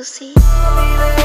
pussy.